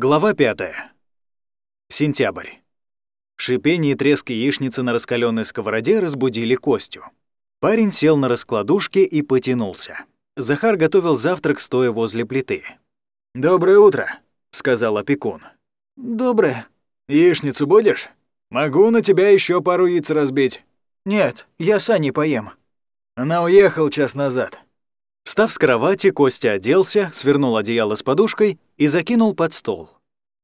Глава 5. Сентябрь. Шипение и треск яичницы на раскаленной сковороде разбудили Костю. Парень сел на раскладушке и потянулся. Захар готовил завтрак, стоя возле плиты. «Доброе утро», — сказал опекун. «Доброе». «Яичницу будешь? Могу на тебя еще пару яиц разбить». «Нет, я с Аней поем». Она уехала час назад. Встав с кровати, Костя оделся, свернул одеяло с подушкой и закинул под стол.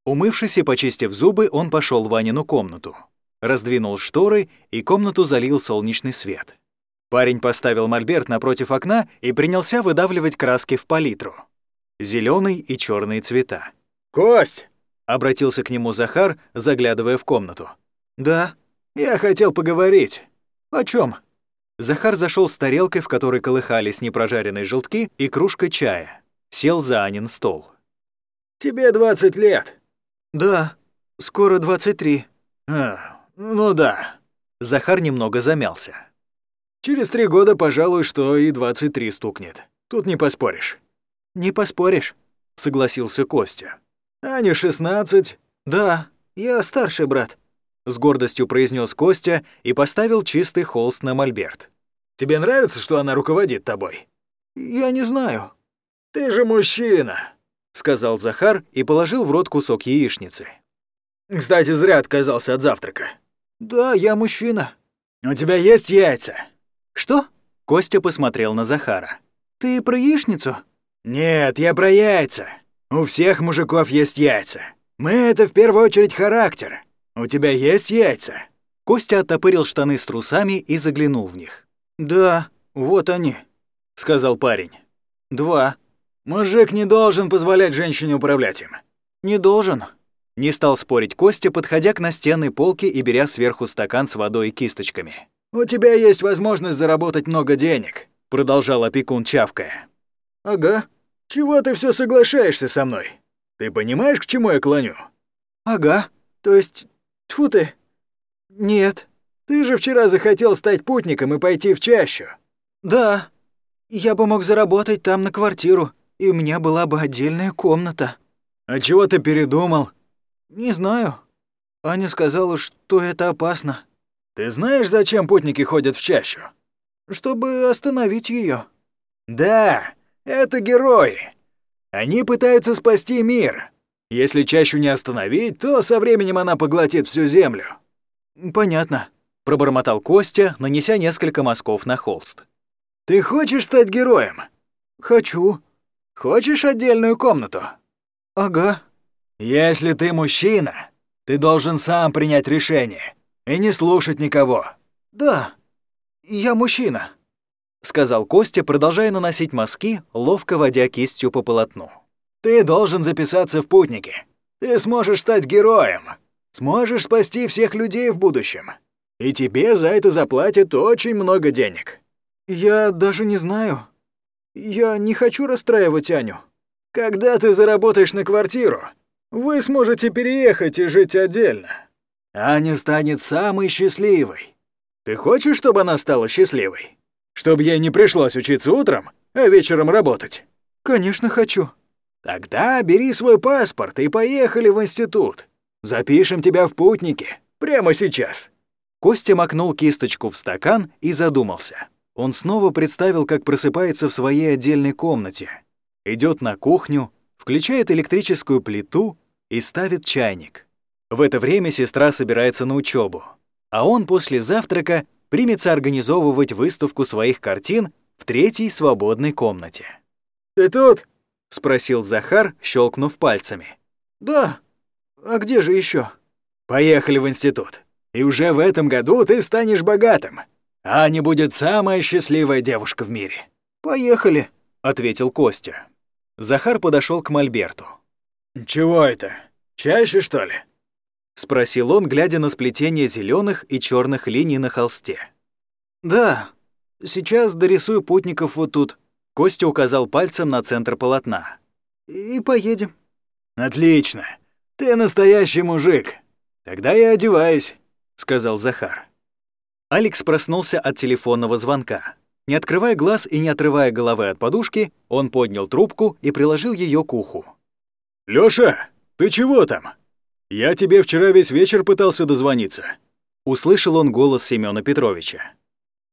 Умывшись и почистив зубы, он пошел в Ванину комнату. Раздвинул шторы, и комнату залил солнечный свет. Парень поставил мольберт напротив окна и принялся выдавливать краски в палитру. Зеленый и черные цвета. «Кость!» — обратился к нему Захар, заглядывая в комнату. «Да». «Я хотел поговорить». «О чем? Захар зашел с тарелкой, в которой колыхались непрожаренные желтки, и кружка чая. Сел за Анин стол. «Тебе 20 лет». «Да, скоро 23». «А, ну да». Захар немного замялся. «Через три года, пожалуй, что и 23 стукнет. Тут не поспоришь». «Не поспоришь», — согласился Костя. «А не 16?» «Да, я старший брат», — с гордостью произнес Костя и поставил чистый холст на мольберт. «Тебе нравится, что она руководит тобой?» «Я не знаю». «Ты же мужчина», — сказал Захар и положил в рот кусок яичницы. «Кстати, зря отказался от завтрака». «Да, я мужчина». «У тебя есть яйца?» «Что?» Костя посмотрел на Захара. «Ты про яичницу?» «Нет, я про яйца. У всех мужиков есть яйца. Мы — это в первую очередь характер. У тебя есть яйца?» Костя оттопырил штаны с трусами и заглянул в них. «Да, вот они», — сказал парень. «Два». «Мужик не должен позволять женщине управлять им». «Не должен». Не стал спорить Костя, подходя к настенной полке и беря сверху стакан с водой и кисточками. «У тебя есть возможность заработать много денег», — продолжал опекун чавкая. «Ага. Чего ты все соглашаешься со мной? Ты понимаешь, к чему я клоню?» «Ага. То есть... Тьфу ты. Нет». «Ты же вчера захотел стать путником и пойти в чащу». «Да. Я бы мог заработать там на квартиру, и у меня была бы отдельная комната». «А чего ты передумал?» «Не знаю. Аня сказала, что это опасно». «Ты знаешь, зачем путники ходят в чащу?» «Чтобы остановить ее. «Да, это герои. Они пытаются спасти мир. Если чащу не остановить, то со временем она поглотит всю землю». «Понятно», — пробормотал Костя, нанеся несколько мазков на холст. «Ты хочешь стать героем?» «Хочу». «Хочешь отдельную комнату?» «Ага». «Если ты мужчина, ты должен сам принять решение и не слушать никого». «Да, я мужчина», — сказал Костя, продолжая наносить мазки, ловко водя кистью по полотну. «Ты должен записаться в путники. Ты сможешь стать героем. Сможешь спасти всех людей в будущем. И тебе за это заплатят очень много денег». «Я даже не знаю. Я не хочу расстраивать Аню». «Когда ты заработаешь на квартиру, вы сможете переехать и жить отдельно. Аня станет самой счастливой. Ты хочешь, чтобы она стала счастливой? Чтобы ей не пришлось учиться утром, а вечером работать?» «Конечно хочу». «Тогда бери свой паспорт и поехали в институт. Запишем тебя в путники. Прямо сейчас». Костя макнул кисточку в стакан и задумался. Он снова представил, как просыпается в своей отдельной комнате. Идет на кухню, включает электрическую плиту и ставит чайник. В это время сестра собирается на учебу, а он после завтрака примется организовывать выставку своих картин в третьей свободной комнате. «Ты тут?» — спросил Захар, щелкнув пальцами. «Да. А где же еще? «Поехали в институт. И уже в этом году ты станешь богатым. Аня будет самая счастливая девушка в мире». «Поехали», — ответил Костя. Захар подошел к Мольберту. «Чего это? Чаще, что ли?» — спросил он, глядя на сплетение зеленых и черных линий на холсте. «Да. Сейчас дорисую путников вот тут». Костя указал пальцем на центр полотна. «И поедем». «Отлично. Ты настоящий мужик. Тогда я одеваюсь», — сказал Захар. Алекс проснулся от телефонного звонка. Не открывая глаз и не отрывая головы от подушки, он поднял трубку и приложил ее к уху. «Лёша, ты чего там? Я тебе вчера весь вечер пытался дозвониться». Услышал он голос Семёна Петровича.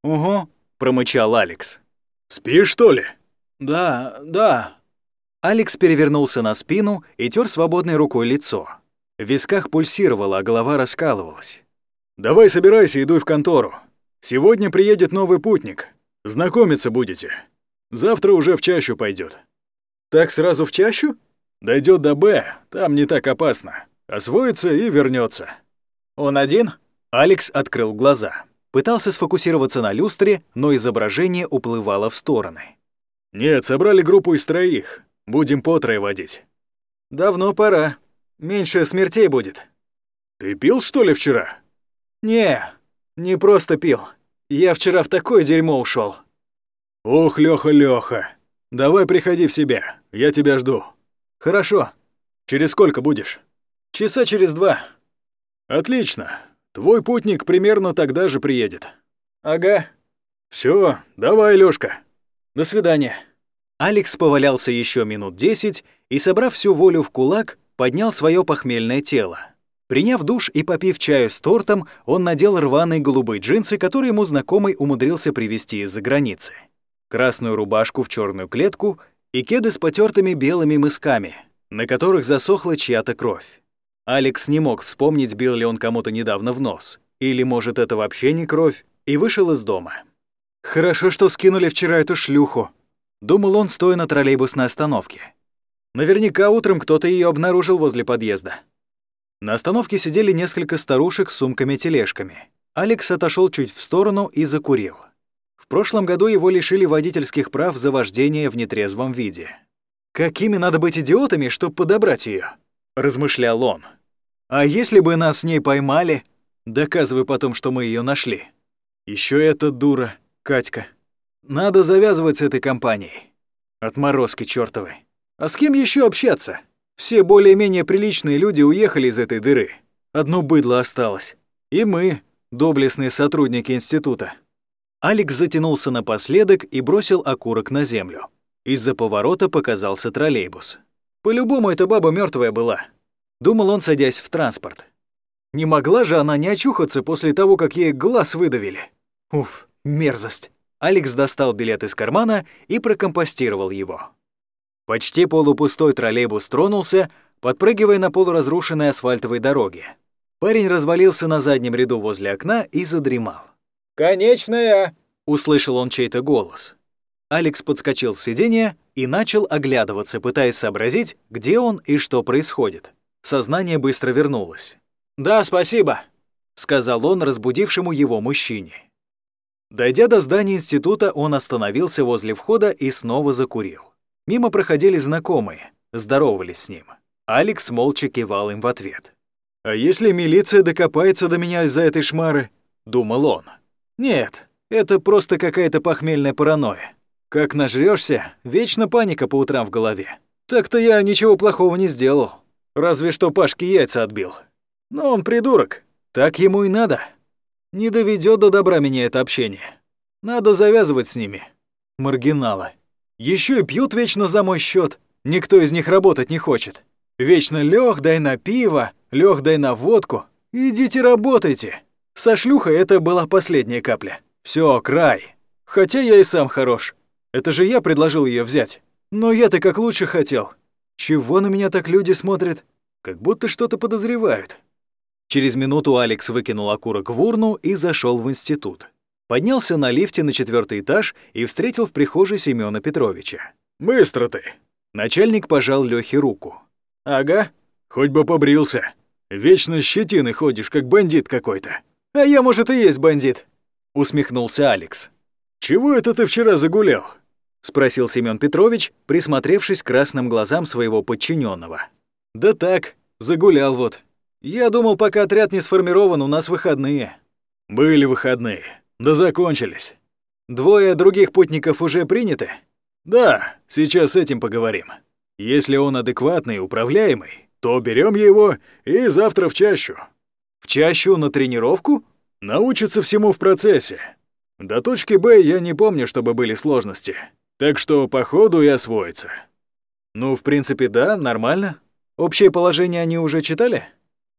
«Угу», — промычал Алекс. «Спишь, что ли?» «Да, да». Алекс перевернулся на спину и тер свободной рукой лицо. В висках пульсировало, а голова раскалывалась. «Давай собирайся, идуй в контору. Сегодня приедет новый путник. Знакомиться будете. Завтра уже в чащу пойдет. Так сразу в чащу? Дойдет до Б, там не так опасно. Освоится и вернется. Он один? Алекс открыл глаза. Пытался сфокусироваться на люстре, но изображение уплывало в стороны. «Нет, собрали группу из троих. Будем по трое водить». «Давно пора. Меньше смертей будет». «Ты пил, что ли, вчера?» «Не, не просто пил. Я вчера в такое дерьмо ушел. «Ох, Лёха, Лёха, давай приходи в себя, я тебя жду». «Хорошо. Через сколько будешь?» «Часа через два». «Отлично. Твой путник примерно тогда же приедет». «Ага». Все, давай, Лёшка. До свидания». Алекс повалялся еще минут десять и, собрав всю волю в кулак, поднял свое похмельное тело. Приняв душ и попив чаю с тортом, он надел рваные голубые джинсы, которые ему знакомый умудрился привезти из-за границы. Красную рубашку в черную клетку и кеды с потертыми белыми мысками, на которых засохла чья-то кровь. Алекс не мог вспомнить, бил ли он кому-то недавно в нос. Или, может, это вообще не кровь, и вышел из дома. «Хорошо, что скинули вчера эту шлюху», — думал он, стоя на троллейбусной остановке. Наверняка утром кто-то ее обнаружил возле подъезда. На остановке сидели несколько старушек с сумками-тележками. Алекс отошел чуть в сторону и закурил. В прошлом году его лишили водительских прав за вождение в нетрезвом виде. «Какими надо быть идиотами, чтобы подобрать ее? Размышлял он. «А если бы нас с ней поймали? Доказывай потом, что мы ее нашли. Еще эта дура, Катька. Надо завязывать с этой компанией. Отморозки чёртовы. А с кем еще общаться?» Все более-менее приличные люди уехали из этой дыры. Одно быдло осталось. И мы, доблестные сотрудники института. Алекс затянулся напоследок и бросил окурок на землю. Из-за поворота показался троллейбус. По-любому эта баба мертвая была. Думал он, садясь в транспорт. Не могла же она не очухаться после того, как ей глаз выдавили. Уф, мерзость. Алекс достал билет из кармана и прокомпостировал его. Почти полупустой троллейбус тронулся, подпрыгивая на полуразрушенной асфальтовой дороге. Парень развалился на заднем ряду возле окна и задремал. «Конечная!» — услышал он чей-то голос. Алекс подскочил с сиденья и начал оглядываться, пытаясь сообразить, где он и что происходит. Сознание быстро вернулось. «Да, спасибо», — сказал он разбудившему его мужчине. Дойдя до здания института, он остановился возле входа и снова закурил. Мимо проходили знакомые, здоровались с ним. Алекс молча кивал им в ответ. «А если милиция докопается до меня из-за этой шмары?» — думал он. «Нет, это просто какая-то похмельная паранойя. Как нажрёшься, вечно паника по утрам в голове. Так-то я ничего плохого не сделал. Разве что Пашке яйца отбил. Но он придурок. Так ему и надо. Не доведёт до добра меня это общение. Надо завязывать с ними. Маргиналы. Еще и пьют вечно за мой счет. Никто из них работать не хочет. Вечно лег, дай на пиво, лег, дай на водку. Идите работайте. Со шлюхой это была последняя капля. Все, край. Хотя я и сам хорош. Это же я предложил ее взять. Но я-то как лучше хотел. Чего на меня так люди смотрят? Как будто что-то подозревают. Через минуту Алекс выкинул окурок в урну и зашел в институт. Поднялся на лифте на четвертый этаж и встретил в прихожей Семёна Петровича. «Быстро ты!» Начальник пожал Лёхе руку. «Ага, хоть бы побрился. Вечно щетины ходишь, как бандит какой-то». «А я, может, и есть бандит», — усмехнулся Алекс. «Чего это ты вчера загулял?» — спросил Семён Петрович, присмотревшись к красным глазам своего подчиненного. «Да так, загулял вот. Я думал, пока отряд не сформирован, у нас выходные». «Были выходные. Да закончились. Двое других путников уже приняты? Да, сейчас с этим поговорим. Если он адекватный и управляемый, то берем его и завтра в чащу. В чащу на тренировку? Научится всему в процессе. До точки Б я не помню, чтобы были сложности. Так что по ходу и освоится. Ну, в принципе, да, нормально. Общее положение они уже читали?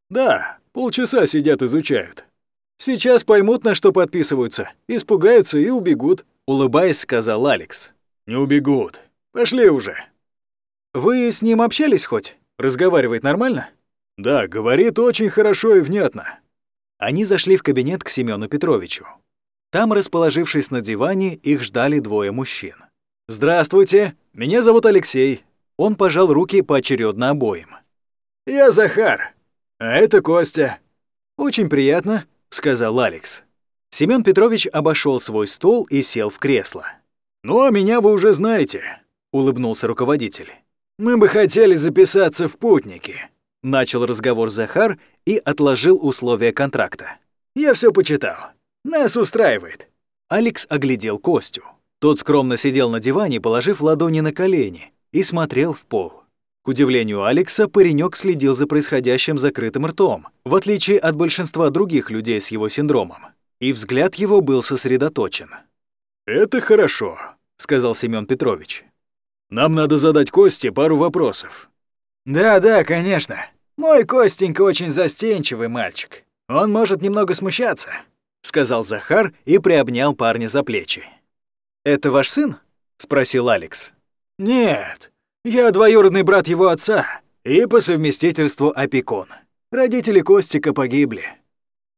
Да, полчаса сидят изучают. Сейчас поймут, на что подписываются, испугаются и убегут, улыбаясь, сказал Алекс. Не убегут. Пошли уже. Вы с ним общались хоть? Разговаривает нормально? Да, говорит очень хорошо и внятно. Они зашли в кабинет к Семену Петровичу. Там, расположившись на диване, их ждали двое мужчин. «Здравствуйте, меня зовут Алексей». Он пожал руки поочередно обоим. «Я Захар, а это Костя». «Очень приятно», — сказал Алекс. Семён Петрович обошел свой стол и сел в кресло. «Ну, а меня вы уже знаете», — улыбнулся руководитель. «Мы бы хотели записаться в путники», — начал разговор Захар и отложил условия контракта. «Я все почитал. Нас устраивает». Алекс оглядел Костю. Тот скромно сидел на диване, положив ладони на колени, и смотрел в пол. К удивлению Алекса, паренек следил за происходящим закрытым ртом, в отличие от большинства других людей с его синдромом. И взгляд его был сосредоточен. «Это хорошо», — сказал Семён Петрович. Нам надо задать Косте пару вопросов». «Да-да, конечно. Мой Костенька очень застенчивый мальчик. Он может немного смущаться», — сказал Захар и приобнял парня за плечи. «Это ваш сын?» — спросил Алекс. «Нет, я двоюродный брат его отца и по совместительству опекун. Родители Костика погибли».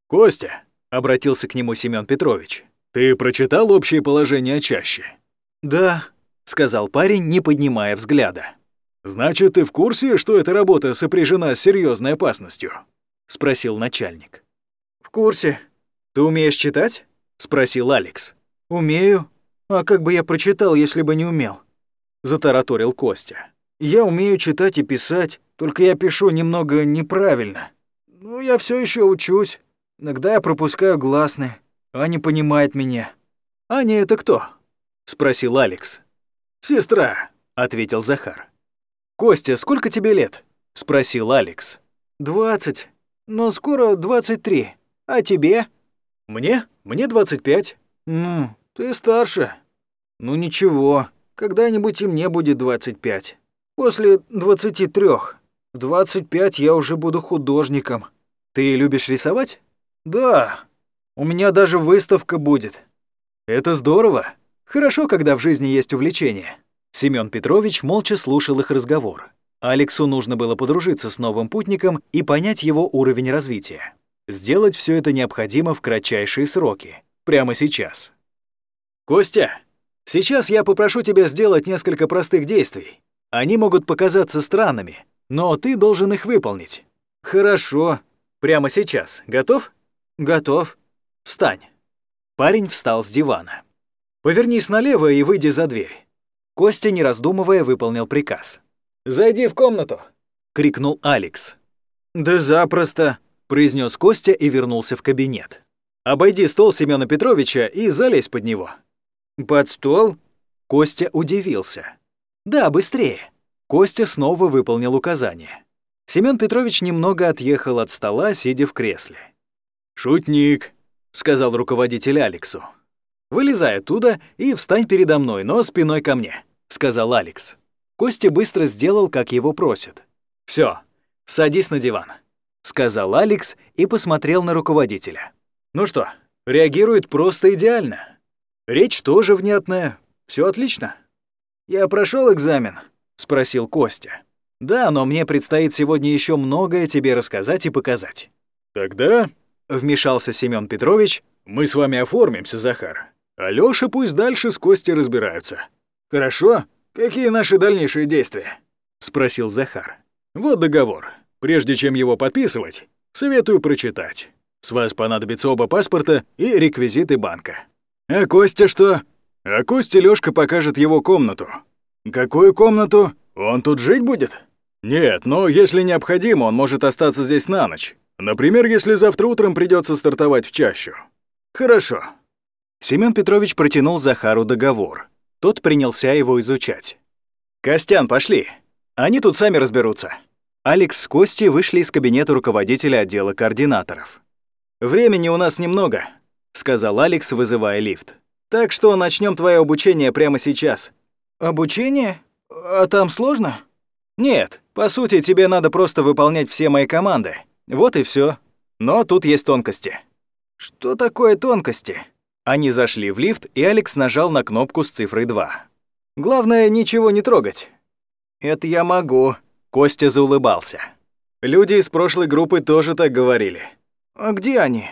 «Костя», — обратился к нему Семён Петрович, — «ты прочитал общее положение чаще?» «Да», — сказал парень, не поднимая взгляда. «Значит, ты в курсе, что эта работа сопряжена с серьезной опасностью?» — спросил начальник. «В курсе. Ты умеешь читать?» — спросил Алекс. «Умею. А как бы я прочитал, если бы не умел?» — затараторил Костя. «Я умею читать и писать, только я пишу немного неправильно. Ну, я все еще учусь. Иногда я пропускаю гласные. Аня понимает меня». «Аня это кто?» — спросил Алекс. «Сестра», — ответил Захар. «Костя, сколько тебе лет?» — спросил Алекс. «Двадцать. Но скоро двадцать три. А тебе?» «Мне? Мне двадцать пять». «Ну, ты старше». «Ну ничего, когда-нибудь и мне будет двадцать пять. После двадцати трех. В двадцать пять я уже буду художником. Ты любишь рисовать?» «Да. У меня даже выставка будет». «Это здорово. Хорошо, когда в жизни есть увлечение. Семён Петрович молча слушал их разговор. Алексу нужно было подружиться с новым путником и понять его уровень развития. Сделать все это необходимо в кратчайшие сроки, прямо сейчас. «Костя, сейчас я попрошу тебя сделать несколько простых действий. Они могут показаться странными, но ты должен их выполнить». «Хорошо. Прямо сейчас. Готов?» «Готов. Встань». Парень встал с дивана. Повернись налево и выйди за дверь». Костя, не раздумывая, выполнил приказ. «Зайди в комнату!» — крикнул Алекс. «Да запросто!» — произнес Костя и вернулся в кабинет. «Обойди стол Семёна Петровича и залезь под него». «Под стол?» Костя удивился. «Да, быстрее!» Костя снова выполнил указание. Семён Петрович немного отъехал от стола, сидя в кресле. «Шутник», — сказал руководитель Алексу. «Вылезай оттуда и встань передо мной, но спиной ко мне», — сказал Алекс. Костя быстро сделал, как его просят. Все, садись на диван», — сказал Алекс и посмотрел на руководителя. «Ну что, реагирует просто идеально. Речь тоже внятная, все отлично». «Я прошел экзамен?» — спросил Костя. «Да, но мне предстоит сегодня еще многое тебе рассказать и показать». «Тогда», — вмешался Семён Петрович, — «мы с вами оформимся, Захар. Алёша пусть дальше с Костей разбираются. Хорошо? Какие наши дальнейшие действия? Спросил Захар. Вот договор. Прежде чем его подписывать, советую прочитать. С вас понадобится оба паспорта и реквизиты банка. А Костя что? А Костя Лёшка покажет его комнату. Какую комнату? Он тут жить будет? Нет, но если необходимо, он может остаться здесь на ночь. Например, если завтра утром придется стартовать в чащу. Хорошо. Семён Петрович протянул Захару договор. Тот принялся его изучать. «Костян, пошли. Они тут сами разберутся». Алекс с Костей вышли из кабинета руководителя отдела координаторов. «Времени у нас немного», — сказал Алекс, вызывая лифт. «Так что начнем твое обучение прямо сейчас». «Обучение? А там сложно?» Нет, по сути, тебе надо просто выполнять все мои команды. Вот и все. Но тут есть тонкости. Что такое тонкости? Они зашли в лифт, и Алекс нажал на кнопку с цифрой 2. Главное, ничего не трогать. Это я могу. Костя заулыбался. Люди из прошлой группы тоже так говорили. А где они?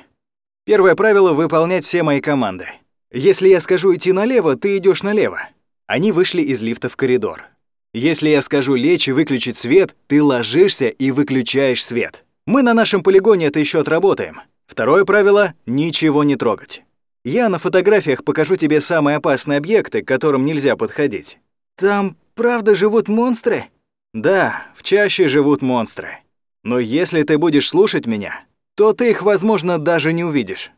Первое правило — выполнять все мои команды. Если я скажу идти налево, ты идешь налево. Они вышли из лифта в коридор. Если я скажу лечь и выключить свет, ты ложишься и выключаешь свет. Мы на нашем полигоне это еще отработаем. Второе правило — ничего не трогать. Я на фотографиях покажу тебе самые опасные объекты, к которым нельзя подходить. Там правда живут монстры? Да, в чаще живут монстры. Но если ты будешь слушать меня, то ты их, возможно, даже не увидишь.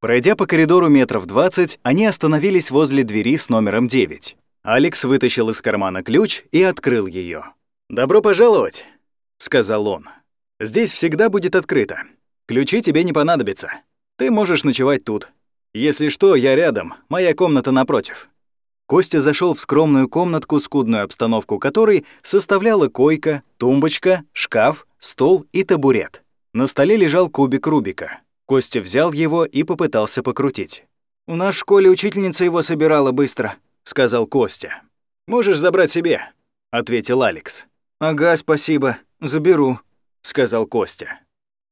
Пройдя по коридору метров 20, они остановились возле двери с номером 9. Алекс вытащил из кармана ключ и открыл ее. «Добро пожаловать», — сказал он. «Здесь всегда будет открыто. Ключи тебе не понадобятся. Ты можешь ночевать тут. Если что, я рядом, моя комната напротив». Костя зашел в скромную комнатку, скудную обстановку которой составляла койка, тумбочка, шкаф, стол и табурет. На столе лежал кубик Рубика. Костя взял его и попытался покрутить. «У нас в школе учительница его собирала быстро», — сказал Костя. «Можешь забрать себе», — ответил Алекс. «Ага, спасибо, заберу», — сказал Костя.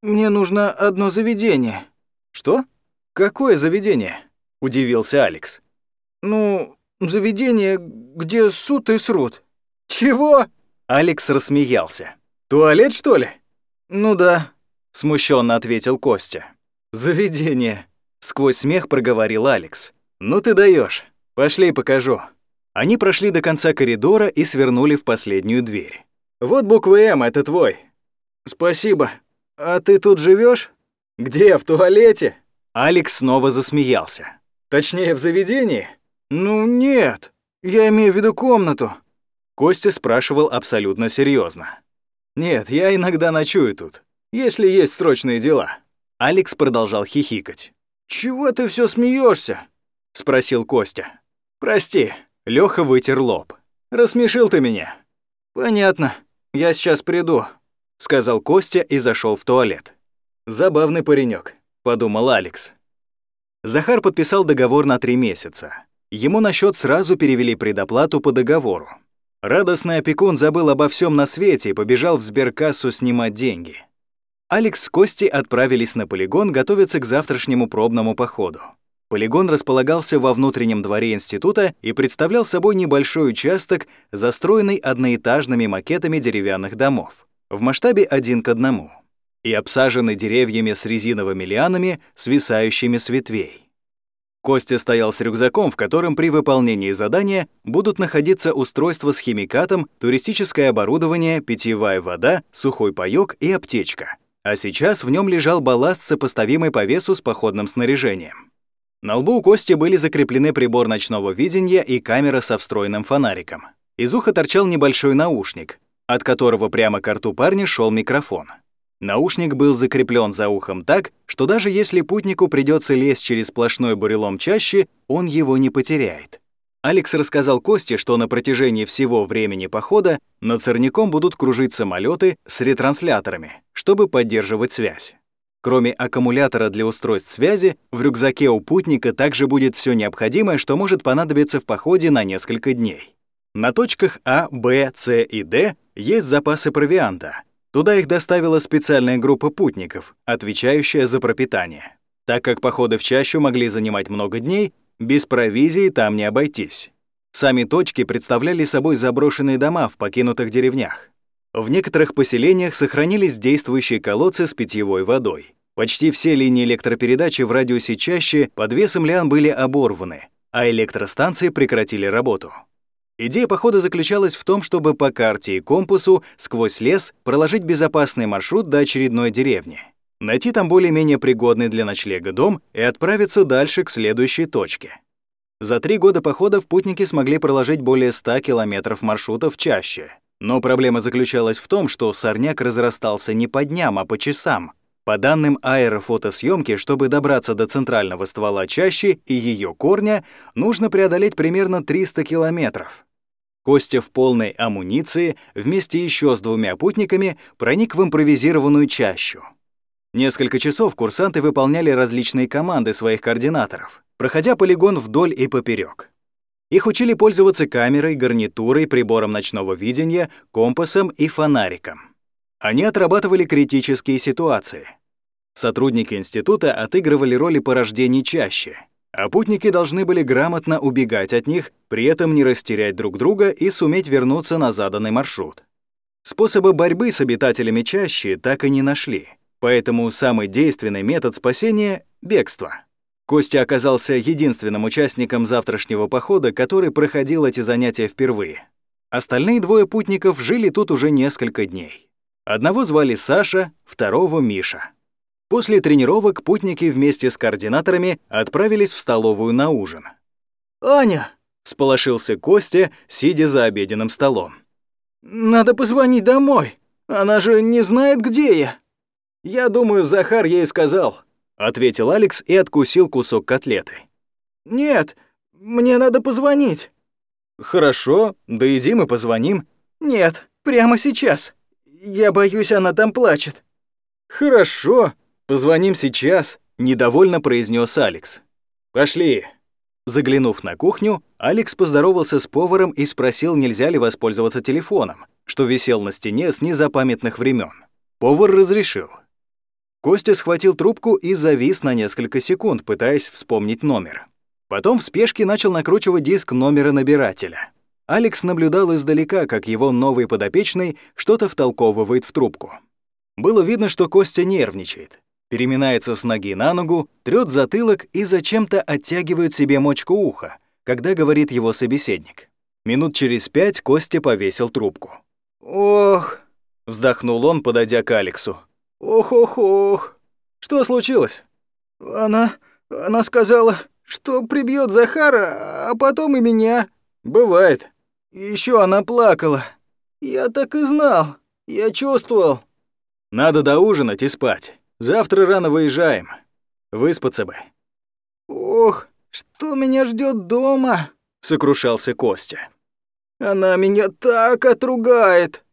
«Мне нужно одно заведение». «Что? Какое заведение?» — удивился Алекс. «Ну, заведение, где суд и срут». «Чего?» — Алекс рассмеялся. «Туалет, что ли?» «Ну да», — смущенно ответил Костя. «Заведение», — сквозь смех проговорил Алекс. «Ну ты даешь. Пошли покажу». Они прошли до конца коридора и свернули в последнюю дверь. «Вот буква «М» — это твой». «Спасибо. А ты тут живешь? «Где, в туалете?» Алекс снова засмеялся. «Точнее, в заведении?» «Ну, нет. Я имею в виду комнату». Костя спрашивал абсолютно серьезно. «Нет, я иногда ночую тут, если есть срочные дела». Алекс продолжал хихикать. «Чего ты все смеешься? спросил Костя. «Прости», — Лёха вытер лоб. «Рассмешил ты меня». «Понятно. Я сейчас приду», — сказал Костя и зашел в туалет. «Забавный паренек, подумал Алекс. Захар подписал договор на три месяца. Ему на счет сразу перевели предоплату по договору. Радостный опекун забыл обо всем на свете и побежал в сберкассу снимать деньги. Алекс с Костей отправились на полигон готовиться к завтрашнему пробному походу. Полигон располагался во внутреннем дворе института и представлял собой небольшой участок, застроенный одноэтажными макетами деревянных домов, в масштабе один к одному, и обсаженный деревьями с резиновыми лианами, свисающими с ветвей. Костя стоял с рюкзаком, в котором при выполнении задания будут находиться устройства с химикатом, туристическое оборудование, питьевая вода, сухой паёк и аптечка а сейчас в нем лежал балласт, сопоставимый по весу с походным снаряжением. На лбу у Кости были закреплены прибор ночного видения и камера со встроенным фонариком. Из уха торчал небольшой наушник, от которого прямо к рту парня шел микрофон. Наушник был закреплен за ухом так, что даже если путнику придется лезть через сплошной бурелом чаще, он его не потеряет. Алекс рассказал Косте, что на протяжении всего времени похода над сорняком будут кружить самолеты с ретрансляторами, чтобы поддерживать связь. Кроме аккумулятора для устройств связи, в рюкзаке у путника также будет все необходимое, что может понадобиться в походе на несколько дней. На точках А, Б, С и Д есть запасы провианта. Туда их доставила специальная группа путников, отвечающая за пропитание. Так как походы в чащу могли занимать много дней, без провизии там не обойтись. Сами точки представляли собой заброшенные дома в покинутых деревнях. В некоторых поселениях сохранились действующие колодцы с питьевой водой. Почти все линии электропередачи в радиусе чаще под весом лиан были оборваны, а электростанции прекратили работу. Идея похода заключалась в том, чтобы по карте и компасу сквозь лес проложить безопасный маршрут до очередной деревни найти там более-менее пригодный для ночлега дом и отправиться дальше к следующей точке. За три года походов путники смогли проложить более 100 километров маршрутов чаще. Но проблема заключалась в том, что сорняк разрастался не по дням, а по часам. По данным аэрофотосъемки, чтобы добраться до центрального ствола чащи и ее корня, нужно преодолеть примерно 300 километров. Костя в полной амуниции вместе еще с двумя путниками проник в импровизированную чащу. Несколько часов курсанты выполняли различные команды своих координаторов, проходя полигон вдоль и поперек. Их учили пользоваться камерой, гарнитурой, прибором ночного видения, компасом и фонариком. Они отрабатывали критические ситуации. Сотрудники института отыгрывали роли порождений чаще, а путники должны были грамотно убегать от них, при этом не растерять друг друга и суметь вернуться на заданный маршрут. Способы борьбы с обитателями чаще так и не нашли, поэтому самый действенный метод спасения — бегство. Костя оказался единственным участником завтрашнего похода, который проходил эти занятия впервые. Остальные двое путников жили тут уже несколько дней. Одного звали Саша, второго — Миша. После тренировок путники вместе с координаторами отправились в столовую на ужин. «Аня!» — сполошился Костя, сидя за обеденным столом. «Надо позвонить домой. Она же не знает, где я». «Я думаю, Захар ей сказал», — ответил Алекс и откусил кусок котлеты. «Нет, мне надо позвонить». «Хорошо, да иди мы позвоним». «Нет, прямо сейчас. Я боюсь, она там плачет». «Хорошо, «Позвоним сейчас», — недовольно произнес Алекс. «Пошли». Заглянув на кухню, Алекс поздоровался с поваром и спросил, нельзя ли воспользоваться телефоном, что висел на стене с незапамятных времен. Повар разрешил. Костя схватил трубку и завис на несколько секунд, пытаясь вспомнить номер. Потом в спешке начал накручивать диск номера набирателя. Алекс наблюдал издалека, как его новый подопечный что-то втолковывает в трубку. Было видно, что Костя нервничает переминается с ноги на ногу, трёт затылок и зачем-то оттягивает себе мочку уха, когда говорит его собеседник. Минут через пять Костя повесил трубку. «Ох!» — вздохнул он, подойдя к Алексу. «Ох-ох-ох! Что случилось?» «Она... она сказала, что прибьет Захара, а потом и меня». «Бывает». Еще она плакала. Я так и знал. Я чувствовал. Надо доужинать и спать. Завтра рано выезжаем. Выспаться бы». «Ох, что меня ждет дома?» — сокрушался Костя. «Она меня так отругает!»